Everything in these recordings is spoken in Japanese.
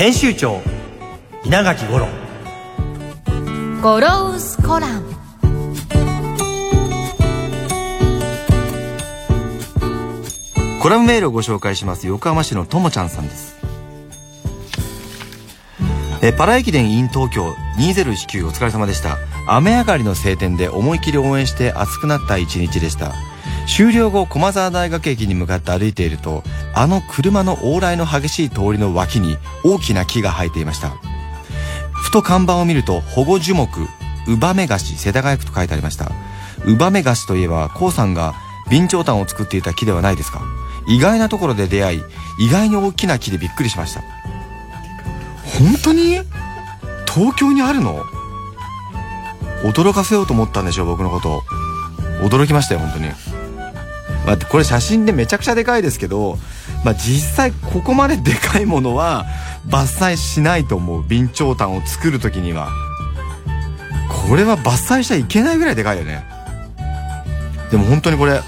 編集長稲垣五郎。ゴロウスコラムコラムメールをご紹介します横浜市のともちゃんさんです。えパラ駅伝 in 東京2019お疲れ様でした。雨上がりの晴天で思い切り応援して暑くなった一日でした終了後駒沢大学駅に向かって歩いているとあの車の往来の激しい通りの脇に大きな木が生えていました。ふと看板を見ると保護樹木ウバメガシ世田谷区と書いてありました。ウバメガシといえばコウさんが備長炭を作っていた木ではないですか。意外なところで出会い意外に大きな木でびっくりしました。本当に？東京にあるの？驚かせようと思ったんでしょう僕のこと。驚きましたよ本当に。まあ、これ写真でめちゃくちゃでかいですけど、まあ、実際ここまででかいものは伐採しないと思う備長炭を作る時には。これは伐採しちゃいけないぐらいでかいよね。でも本当にこれ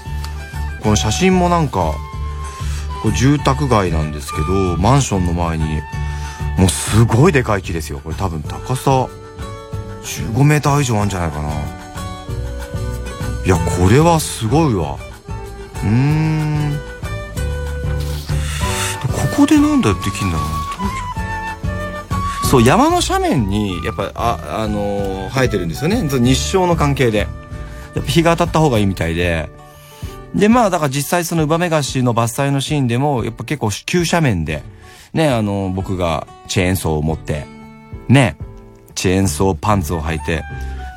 この写真もなんかこれ住宅街なんですけどマンションの前にもうすごいでかい木ですよ。これ多分高さ15メーター以上あるんじゃないかな。いやこれはすごいわ。うん。ここでなんだできんだろうな東京そう山の斜面にやっぱあ、あのー生えてるんですよね。日照の関係で。やっぱ日が当たった方がいいみたいで。でまあだから実際そのウバメガシの伐採のシーンでもやっぱ結構急斜面でねあのー僕がチェーンソーを持ってねチェーンソーパンツを履いて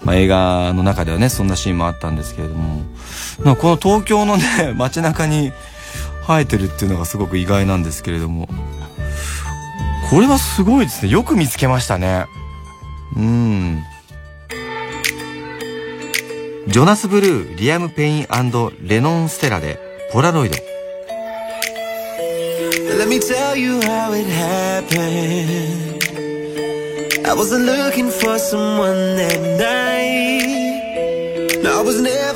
まあ、映画の中ではねそんなシーンもあったんですけれども。この東京のね 街中に生えてるっていうのがすごく意外なんですけれども。これはすごいですね。よく見つけましたね。うん。ジョナス・ブルーリアム・ペインレノン・ステラでポラロイド。Let me tell you how it happened. I wasn't looking for someone that night. No, I was never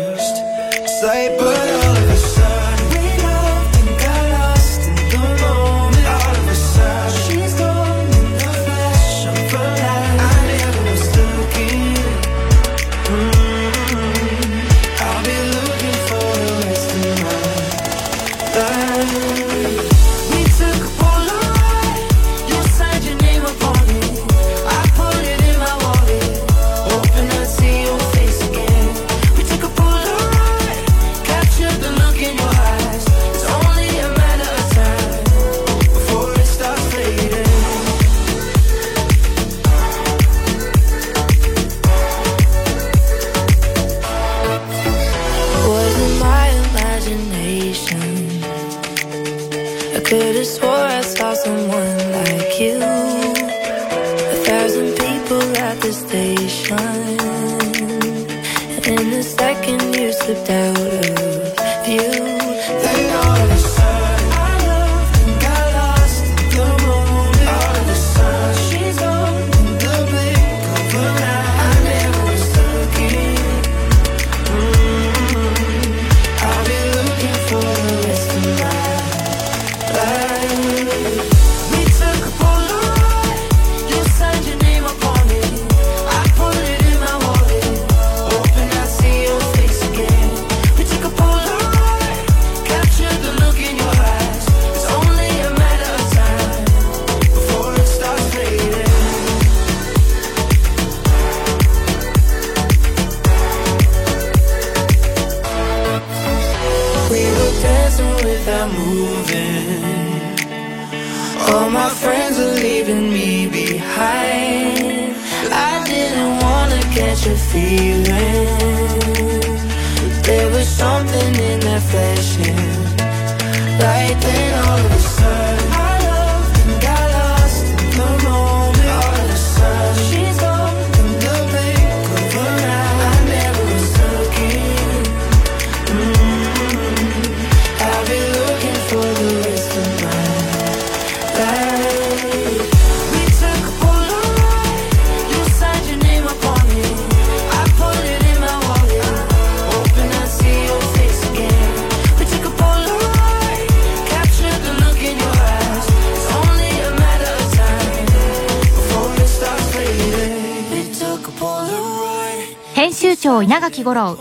稲垣吾郎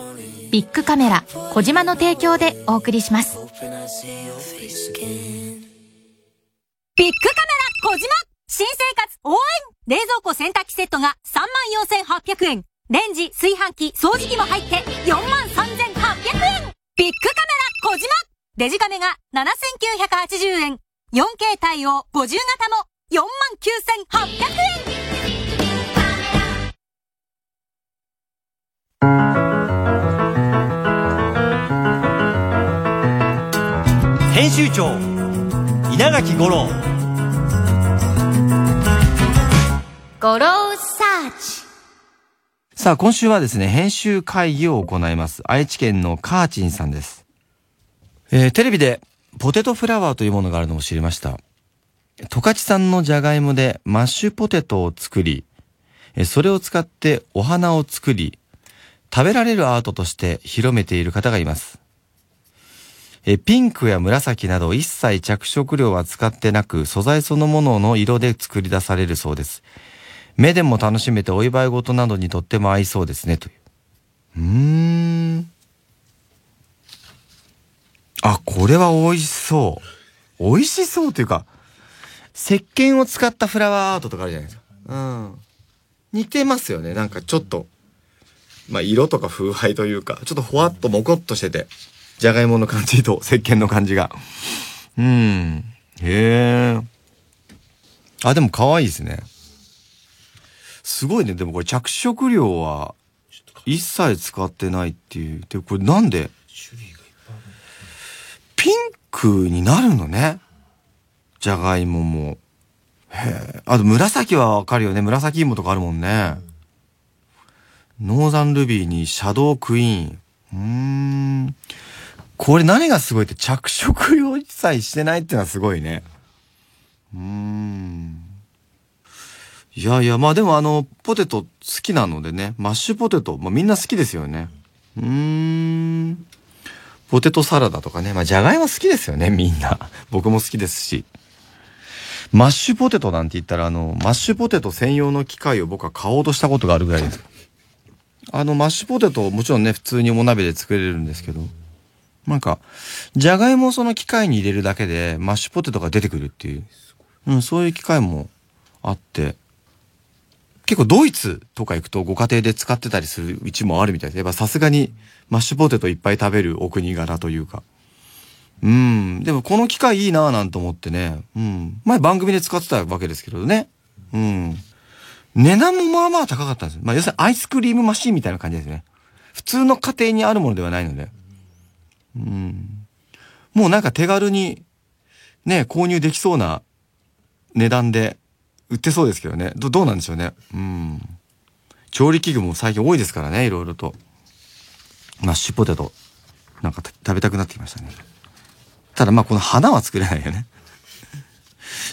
ビッグカメラ小島の提供でお送りします。ビッグカメラ小島。新生活応援。冷蔵庫洗濯機セットが34,800円。レンジ、炊飯器、掃除機も入って43,800円。ビッグカメラ小島。デジカメが7,980円。4K 対応50型も49,800円。集長稲垣吾郎。ゴローサーチ。さあ今週はですね編集会議を行います。愛知県のカーチンさんです、えーテレビでポテトフラワーというものがあるのを知りました。十勝産のじゃがいもでマッシュポテトを作りえーそれを使ってお花を作り食べられるアートとして広めている方がいますえピンクや紫など一切着色料は使ってなく素材そのものの色で作り出されるそうです。目でも楽しめてお祝い事などにとっても合いそうですねという。うーん。あこれは美味しそう。美味しそうというか石鹸を使ったフラワーアートとかあるじゃないですか。うん。似てますよね。なんかちょっとまあ色とか風合いというかちょっとほわっともこっとしてて。じゃがいもの感じと石鹸の感じがうんへえあでも可愛いですねすごいね。でもこれ着色料は一切使ってないっていう。で、これなんでピンクになるのね。じゃがいもも。へえ。あと紫はわかるよね。紫芋とかあるもんね。ノーザンルビーにシャドウクイーン。うーん。これ何がすごいって着色料一切してないっていうのはすごいね。うーん。いやいや、まあでもあの、ポテト好きなのでね、マッシュポテト、まあみんな好きですよね。うーん。ポテトサラダとかね、まあじゃがいも好きですよね、みんな。僕も好きですし。マッシュポテトなんて言ったら、あの、マッシュポテト専用の機械を僕は買おうとしたことがあるぐらいです。あの、マッシュポテト、もちろんね、普通にお鍋で作れるんですけど、なんか、じゃがいもをその機械に入れるだけで、マッシュポテトが出てくるっていう、うん、そういう機械もあって、結構ドイツとか行くとご家庭で使ってたりするうちもあるみたいです。やっぱさすがにマッシュポテトいっぱい食べるお国柄というか。うん。でもこの機械いいなぁなんて思ってね。うん。前番組で使ってたわけですけどね。うん。値段もまあまあ高かったんです。まあ要するにアイスクリームマシンみたいな感じですね。普通の家庭にあるものではないので。うん。もうなんか手軽にね、購入できそうな値段で売ってそうですけどね。ど、どうなんでしょうね。うん。調理器具も最近多いですからね、いろいろと。マッシュポテト。なんかた食べたくなってきましたね。ただまあこの花は作れないよね。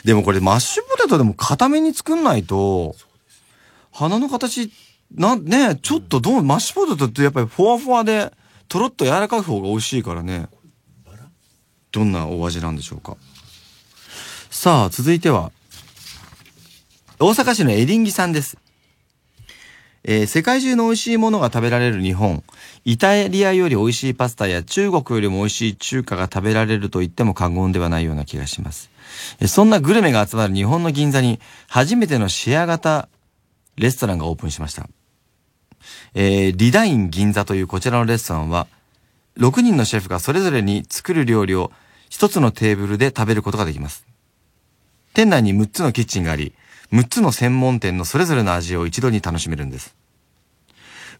でもこれマッシュポテトでも固めに作んないと、花の形、な、ねちょっとどう、マッシュポテトってやっぱりふわふわで、とろっと柔らかい方が美味しいからね。どんなお味なんでしょうか。さあ、続いては、大阪市のエリンギさんです。えー世界中の美味しいものが食べられる日本。イタリアより美味しいパスタや中国よりも美味しい中華が食べられると言っても過言ではないような気がします。そんなグルメが集まる日本の銀座に初めてのシェア型レストランがオープンしました。えーリダイン銀座というこちらのレストランは、6人のシェフがそれぞれに作る料理を一つのテーブルで食べることができます。店内に6つのキッチンがあり、6つの専門店のそれぞれの味を一度に楽しめるんです。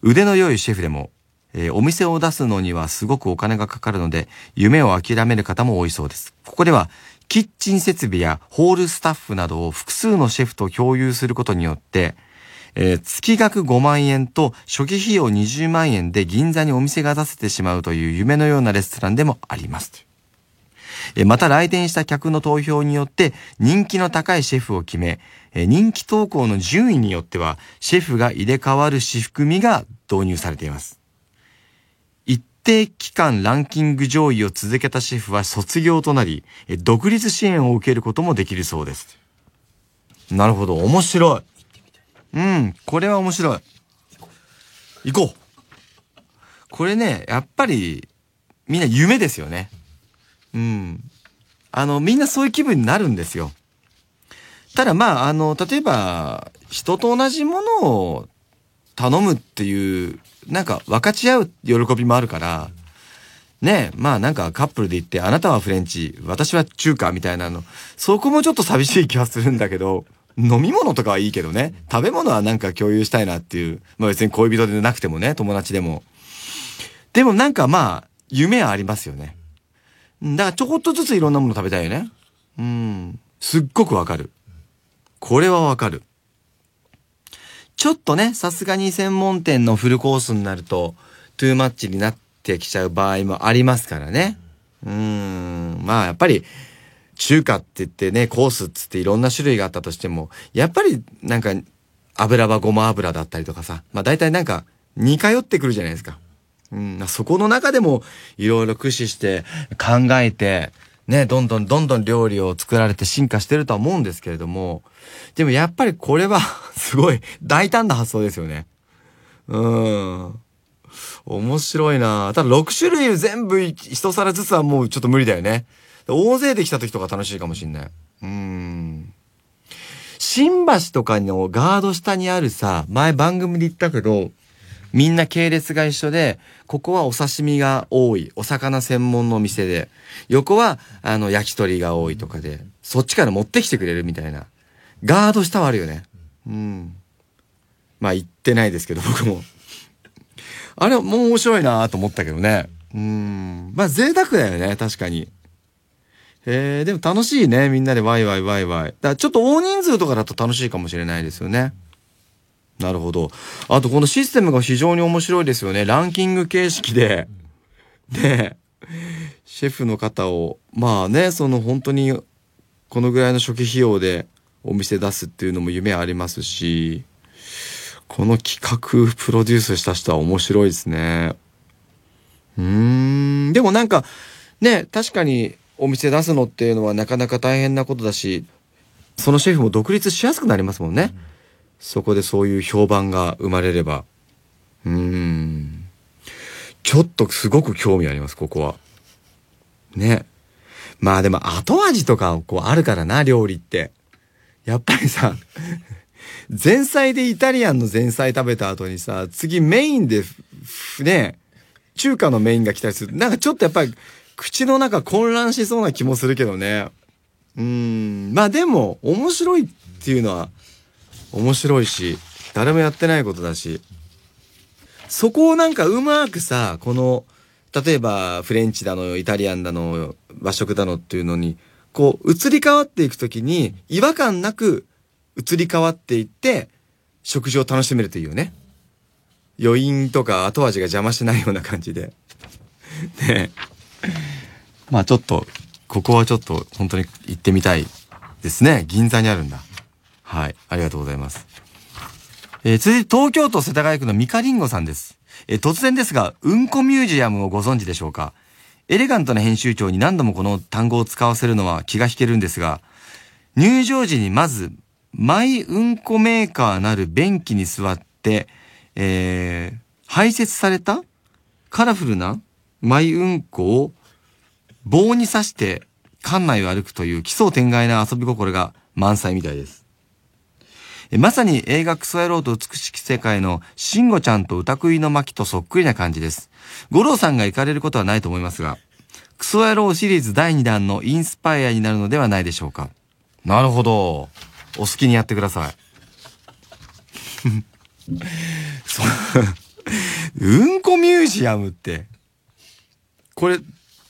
腕の良いシェフでも、えーお店を出すのにはすごくお金がかかるので、夢を諦める方も多いそうです。ここでは、キッチン設備やホールスタッフなどを複数のシェフと共有することによって、えー月額5万円と初期費用20万円で銀座にお店が出せてしまうという夢のようなレストランでもあります。えーまた来店した客の投票によって人気の高いシェフを決め、えー人気投稿の順位によってはシェフが入れ替わる仕組みが導入されています。一定期間ランキング上位を続けたシェフは卒業となり、えー独立支援を受けることもできるそうです。なるほど、面白い。うん、これは面白い。行こう。これね、やっぱり、みんな夢ですよね。うん。あの、みんなそういう気分になるんですよ。ただまあ、あの、例えば、人と同じものを頼むっていう、なんか分かち合う喜びもあるから、ねまあなんかカップルで行って、あなたはフレンチ、私は中華みたいなの、そこもちょっと寂しい気はするんだけど、飲み物とかはいいけどね、食べ物はなんか共有したいなっていう、まあ別に恋人でなくてもね、友達でも。でもなんかまあ、夢はありますよね。だからちょこっとずついろんなもの食べたいよね。うん。すっごくわかる。これはわかる。ちょっとね、さすがに専門店のフルコースになると、トゥーマッチになってきちゃう場合もありますからね。うーん。まあやっぱり、中華って言ってね、コースっつっていろんな種類があったとしても、やっぱりなんか、油はごま油だったりとかさ、まあ大体なんか、似通ってくるじゃないですか。うん、そこの中でもいろいろ駆使して考えて、ね、どんどんどんどん料理を作られて進化してるとは思うんですけれども、でもやっぱりこれは すごい大胆な発想ですよね。うん。面白いなただ6種類全部一皿ずつはもうちょっと無理だよね。大勢で来た時とか楽しいかもしんない。うん。新橋とかのガード下にあるさ、前番組で言ったけど、みんな系列が一緒で、ここはお刺身が多い、お魚専門のお店で、横は、あの、焼き鳥が多いとかで、そっちから持ってきてくれるみたいな。ガード下はあるよね。うん。まあ、行ってないですけど、僕も。あれ、もう面白いなと思ったけどね。うん。まあ、贅沢だよね、確かに。えー、でも楽しいね、みんなでワイワイワイワイ。だちょっと大人数とかだと楽しいかもしれないですよね。なるほど。あとこのシステムが非常に面白いですよね。ランキング形式で。で、シェフの方を、まあね、その本当にこのぐらいの初期費用でお店出すっていうのも夢ありますし、この企画プロデュースした人は面白いですね。うーん、でもなんか、ね、確かにお店出すのっていうのはなかなか大変なことだし、そのシェフも独立しやすくなりますもんね。そこでそういう評判が生まれれば。うーん。ちょっとすごく興味あります、ここは。ね。まあでも後味とかこうあるからな、料理って。やっぱりさ、前菜でイタリアンの前菜食べた後にさ、次メインでふ、ね、中華のメインが来たりする。なんかちょっとやっぱり口の中混乱しそうな気もするけどね。うーん。まあでも面白いっていうのは面白いし、誰もやってないことだし、そこをなんかうまくさ、この、例えばフレンチだの、イタリアンだの、和食だのっていうのに、こう移り変わっていくときに違和感なく移り変わっていって、食事を楽しめるというね。余韻とか後味が邪魔しないような感じで。ね まあちょっと、ここはちょっと本当に行ってみたいですね。銀座にあるんだ。はい。ありがとうございます。えー続いて東京都世田谷区のミカリンゴさんです。えー突然ですが、うんこミュージアムをご存知でしょうか？エレガントな編集長に何度もこの単語を使わせるのは気が引けるんですが、入場時にまず、マイうんこメーカーなる便器に座って、えー排泄されたカラフルなマイうんこを棒に刺して館内を歩くという奇想天外な遊び心が満載みたいです。えまさに映画クソ野郎と美しき世界のシンゴちゃんと歌食いの巻とそっくりな感じです。五郎さんが行かれることはないと思いますが、クソ野郎シリーズ第2弾のインスパイアになるのではないでしょうか。なるほど。お好きにやってください。うんこミュージアムって。これ、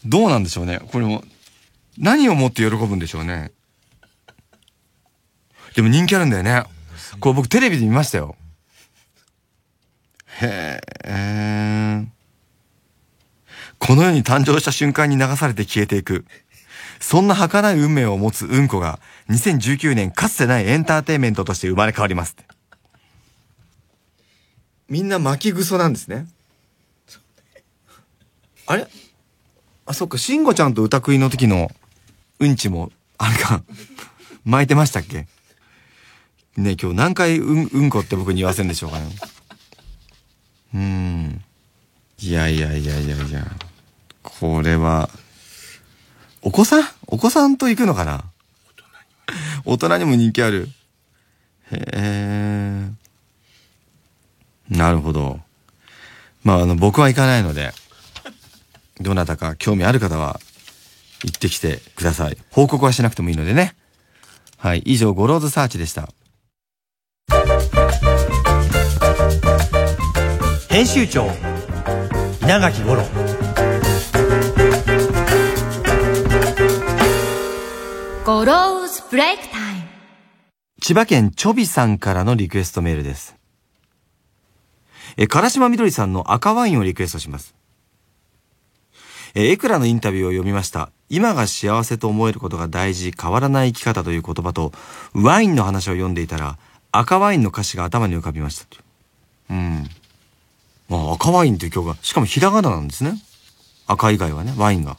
どうなんでしょうね。これも、何をもって喜ぶんでしょうね。でも人気あるんだよね。これ僕テレビで見ましたよ。へえ。この世に誕生した瞬間に流されて消えていく。そんな儚い運命を持つうんこが2019年かつてないエンターテインメントとして生まれ変わります。みんな巻きぐそなんですね。あれ？あ、そっか、慎吾ちゃんと歌食いの時のうんちも、あれか、巻いてましたっけ？ね今日何回うん、うんこって僕に言わせんでしょうかね。うーん。いやいやいやいやいや。これは、お子さん？お子さんと行くのかな？大人にも人気ある。へえ。なるほど。まあ、あの、僕は行かないので、どなたか興味ある方は、行ってきてください。報告はしなくてもいいのでね。はい。以上、ゴローズサーチでした。編集長稲垣吾郎ゴローズブレイクタイム。千葉県ちょびさんからのリクエストメールです。え、辛島美登里さんの赤ワインをリクエストします。え、エクラのインタビューを読みました。今が幸せと思えることが大事、変わらない生き方という言葉と、ワインの話を読んでいたら、赤ワインの歌詞が頭に浮かびました。うん。まあ、赤ワインという曲が、しかもひらがななんですね。赤以外はね、ワインが。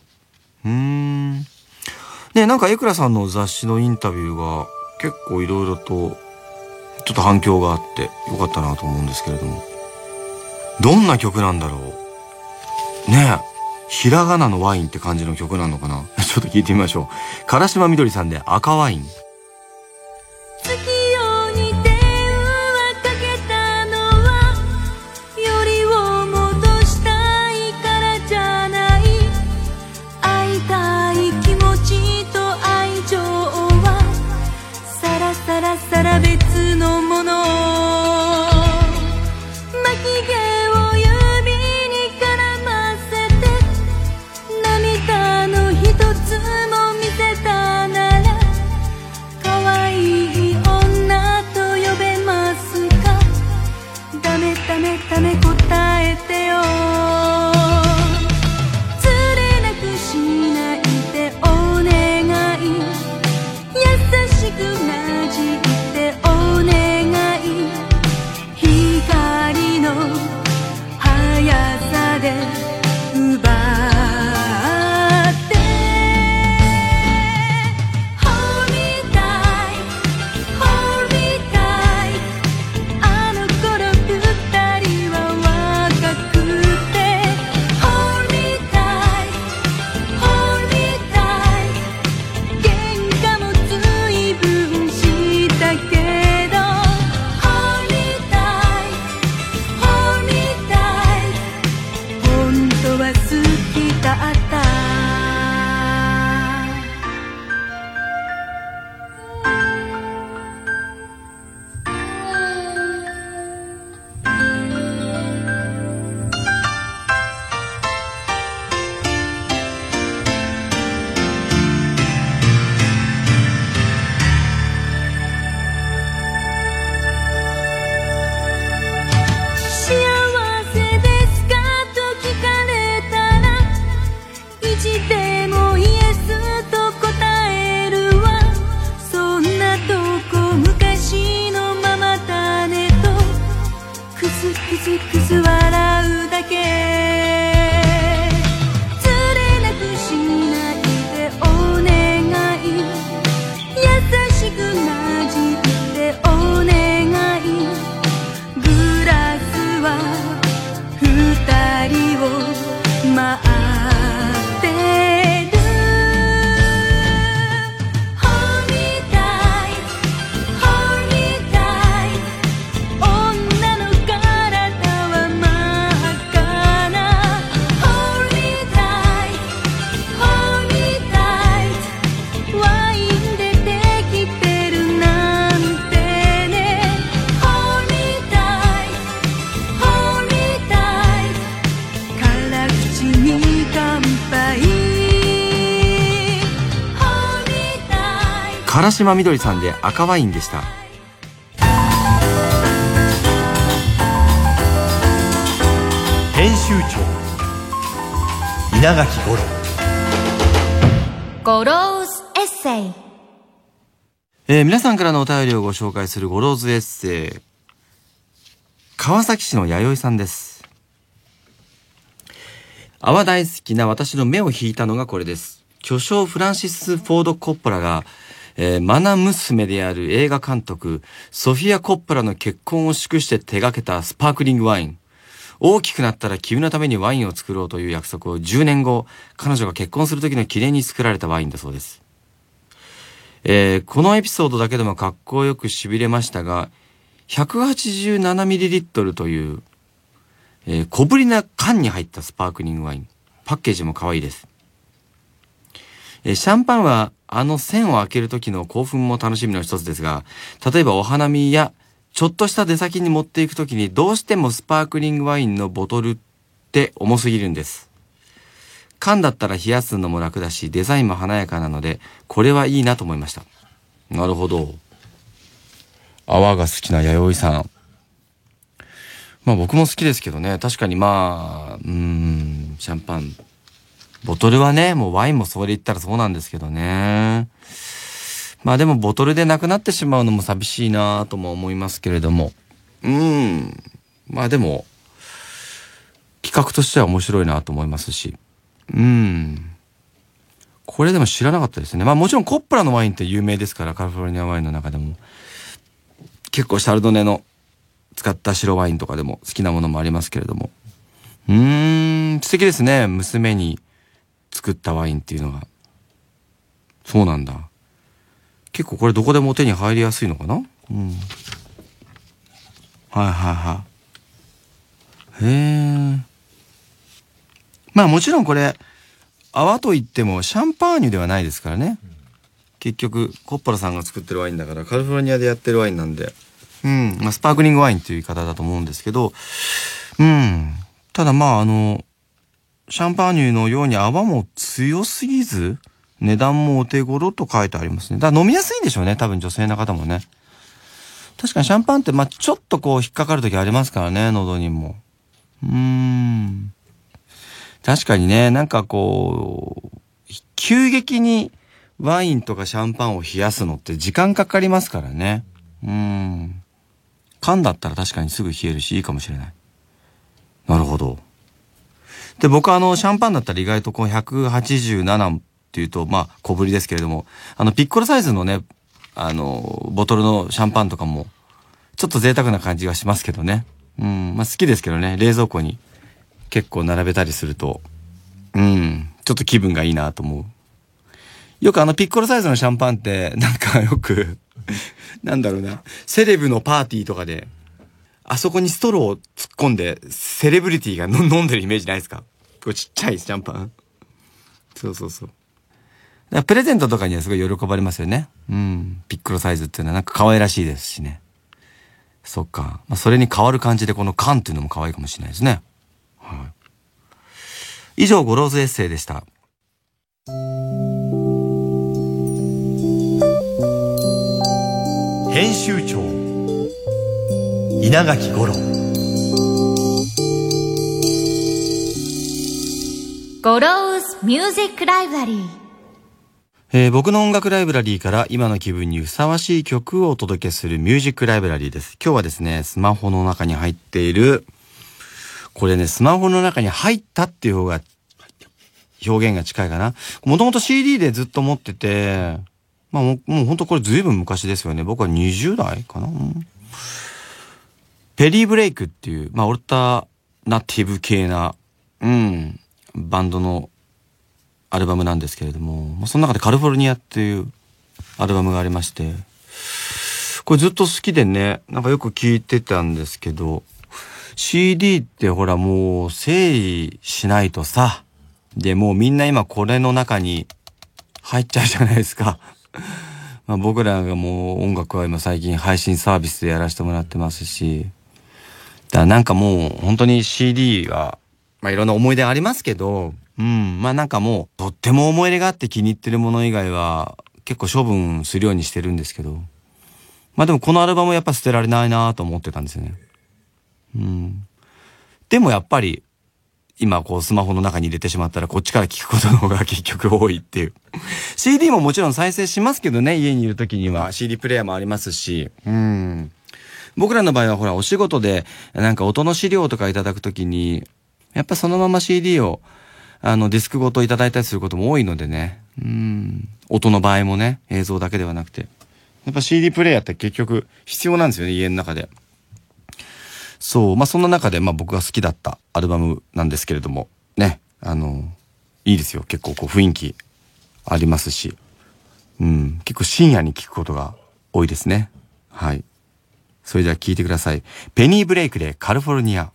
うーん。ねなんかエクラさんの雑誌のインタビューが結構いろいろとちょっと反響があってよかったなと思うんですけれども。どんな曲なんだろうねえ。ひらがなのワインって感じの曲なのかな？ちょっと聞いてみましょう。唐島みどりさんで赤ワイン。mujer 辛島美登里さんで赤ワインでした。編集長稲垣吾郎。ゴローズエッセイ。えー皆さんからのお便りをご紹介するゴローズエッセイ。川崎市の弥生さんです。泡大好きな私の目を引いたのがこれです。巨匠フランシス・フォード・コッポラが、えーマナ娘である映画監督ソフィア・コッポラの結婚を祝して手掛けたスパークリングワイン大きくなったら君のためにワインを作ろうという約束を10年後彼女が結婚する時の記念に作られたワインだそうですえーこのエピソードだけでもかっこよく痺れましたが、187ml という、えー小ぶりな缶に入ったスパークリングワイン。パッケージも可愛いです。えーシャンパンはあの栓を開ける時の興奮も楽しみの一つですが、例えばお花見やちょっとした出先に持っていく時にどうしてもスパークリングワインのボトルって重すぎるんです。缶だったら冷やすのも楽だし、デザインも華やかなので、これはいいなと思いました。なるほど。泡が好きな弥生さん。まあ僕も好きですけどね、確かにまあ、うん、シャンパン。ボトルはね、もうワインもそれ言ったらそうなんですけどね。まあでもボトルでなくなってしまうのも寂しいなとも思いますけれども。うーん。まあでも、企画としては面白いなと思いますし。うん。これでも知らなかったですね。まあもちろんコップラのワインって有名ですから、カリフォルニアワインの中でも。結構シャルドネの使った白ワインとかでも好きなものもありますけれども。うーん、素敵ですね。娘に作ったワインっていうのが。そうなんだ。結構これどこでも手に入りやすいのかな？うん。はいはいはい。へえ。まあもちろんこれ、泡といってもシャンパーニュではないですからね。結局、コッポラさんが作ってるワインだから、カリフォルニアでやってるワインなんで。うん。まあスパークリングワインっていう言い方だと思うんですけど、うん。ただまああの、シャンパーニュのように泡も強すぎず、値段もお手頃と書いてありますね。だから飲みやすいんでしょうね。多分女性の方もね。確かにシャンパンって、まあちょっとこう引っかかる時ありますからね、喉にも。うーん。確かにね、なんかこう、急激にワインとかシャンパンを冷やすのって時間かかりますからね。うーん。缶だったら確かにすぐ冷えるしいいかもしれない。なるほど。で、僕はあの、シャンパンだったら意外とこう187っていうと、まあ小ぶりですけれども、あの、ピッコロサイズのね、あの、ボトルのシャンパンとかも、ちょっと贅沢な感じがしますけどね。うん、まあ好きですけどね、冷蔵庫に結構並べたりすると、うん、ちょっと気分がいいなと思う。よくあのピッコロサイズのシャンパンって、なんかよく、なんだろうな、セレブのパーティーとかで、あそこにストローを突っ込んで、セレブリティが 飲んでるイメージないですか？こうちっちゃいシャンパン？そうそうそう。だプレゼントとかにはすごい喜ばれますよね。うん。ピッコロサイズっていうのはなんか可愛らしいですしね。そっか。まあ、それに変わる感じでこの缶っていうのも可愛いかもしれないですね。はい。以上、ゴローズエッセイでした。編集長稲垣吾郎ゴローズミュージックライブラリーえー僕の音楽ライブラリーから今の気分にふさわしい曲をお届けするミュージックライブラリーです。今日はですね、スマホの中に入っている、これね、スマホの中に入ったっていう方が、表現が近いかな。もともと CD でずっと持ってて、まあもう、もう本当これ随分昔ですよね。僕は20代かな。うんペリーブレイクっていう、まあオルタナティブ系な、うん、バンドのアルバムなんですけれども、まあ、その中でカリフォルニアっていうアルバムがありまして、これずっと好きでね、なんかよく聞いてたんですけど、CD ってほらもう整理しないとさ、で、もうみんな今これの中に入っちゃうじゃないですか。まあ僕らがもう音楽は今最近配信サービスでやらせてもらってますし、だなんかもう本当に CD が、まあいろんな思い出ありますけど、うん、まあなんかもうとっても思い入れがあって気に入ってるもの以外は結構処分するようにしてるんですけど。まあでもこのアルバムやっぱ捨てられないなと思ってたんですよね。うん。でもやっぱり、今こうスマホの中に入れてしまったらこっちから聞くことの方が結局多いっていう。CD ももちろん再生しますけどね、家にいる時には。CD プレイヤーもありますし。うん。僕らの場合はほら、お仕事でなんか音の資料とかいただくときに、やっぱそのまま CD を、あの、ディスクごといただいたりすることも多いのでね。うん。音の場合もね、映像だけではなくて。やっぱ CD プレイヤーって結局必要なんですよね、家の中で。そう。まあ、そんな中で、まあ、僕が好きだったアルバムなんですけれども、ね。あの、いいですよ。結構こう雰囲気ありますし。うん。結構深夜に聞くことが多いですね。はい。それでは聞いてください。ペニーブレイクでカルフォルニア。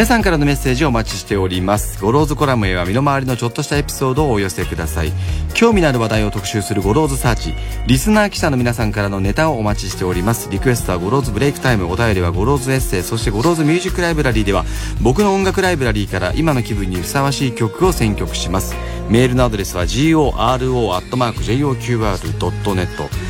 皆さんからのメッセージをお待ちしております。ゴローズコラムへは身の回りのちょっとしたエピソードをお寄せください。興味のある話題を特集するゴローズサーチ。リスナー記者の皆さんからのネタをお待ちしております。リクエストはゴローズブレイクタイム、お便りはゴローズエッセイ、そしてゴローズミュージックライブラリーでは、僕の音楽ライブラリーから今の気分にふさわしい曲を選曲します。メールのアドレスは goro.joqr.net。